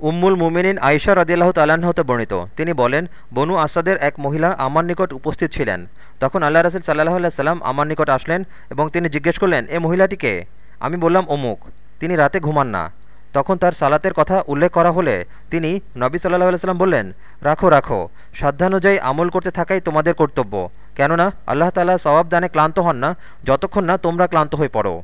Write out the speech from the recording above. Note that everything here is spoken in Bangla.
উম্মুল মুমিনিন আয়সা রদিয়াল্লাহ তাল্লাহ্ন হতে বর্ণিত। তিনি বলেন, বনু আসাদের এক মহিলা আমার নিকট উপস্থিত ছিলেন। তখন আল্লাহ রাসুল সাল্লাহ আল্লাহ সাল্লাম আমার নিকট আসলেন এবং তিনি জিজ্ঞেস করলেন, এ মহিলাটিকে আমি বললাম, অমুক। তিনি রাতে ঘুমান না। তখন তার সালাতের কথা উল্লেখ করা হলে তিনি নবী সাল্লাহ আলাইসাল্লাম বললেন, রাখো রাখো। সাধ্যানুযায়ী আমল করতে থাকাই তোমাদের কর্তব্য। কেননা আল্লাহ তালা সবাব দানে ক্লান্ত হন না, যতক্ষণ না তোমরা ক্লান্ত হয়ে পড়ো।